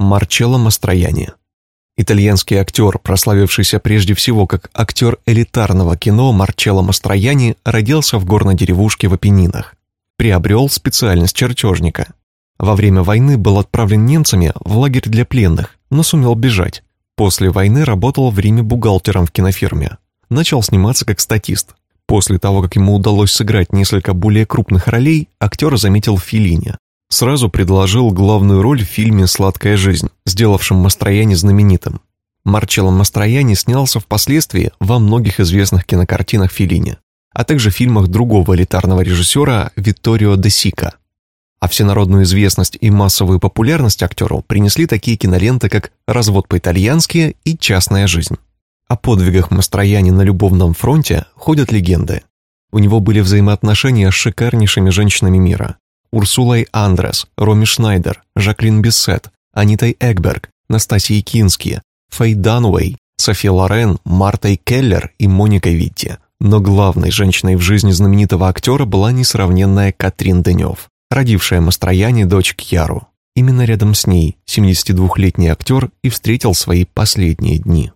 Марчелло Мастрояни. Итальянский актер, прославившийся прежде всего как актер элитарного кино Марчелло Мастрояни, родился в горной деревушке в Апеннинах. Приобрел специальность чертежника. Во время войны был отправлен немцами в лагерь для пленных, но сумел бежать. После войны работал в Риме бухгалтером в кинофирме. Начал сниматься как статист. После того, как ему удалось сыграть несколько более крупных ролей, актер заметил Филини. Сразу предложил главную роль в фильме «Сладкая жизнь», сделавшем Мастрояни знаменитым. Марчелло Мастрояни снялся впоследствии во многих известных кинокартинах Филини, а также фильмах другого элитарного режиссера Витторио де Сика. А всенародную известность и массовую популярность актеру принесли такие киноленты, как «Развод по-итальянски» и «Частная жизнь». О подвигах Мастрояни на любовном фронте ходят легенды. У него были взаимоотношения с шикарнейшими женщинами мира, Урсулой Андрес, Роми Шнайдер, Жаклин Биссет, Анитой Эгберг, Настасией Кински, Фэй Дануэй, Софи Лорен, Мартой Келлер и Моникой Витти. Но главной женщиной в жизни знаменитого актера была несравненная Катрин Денев, родившая Мастрояне дочь Кьяру. Именно рядом с ней 72-летний актер и встретил свои последние дни.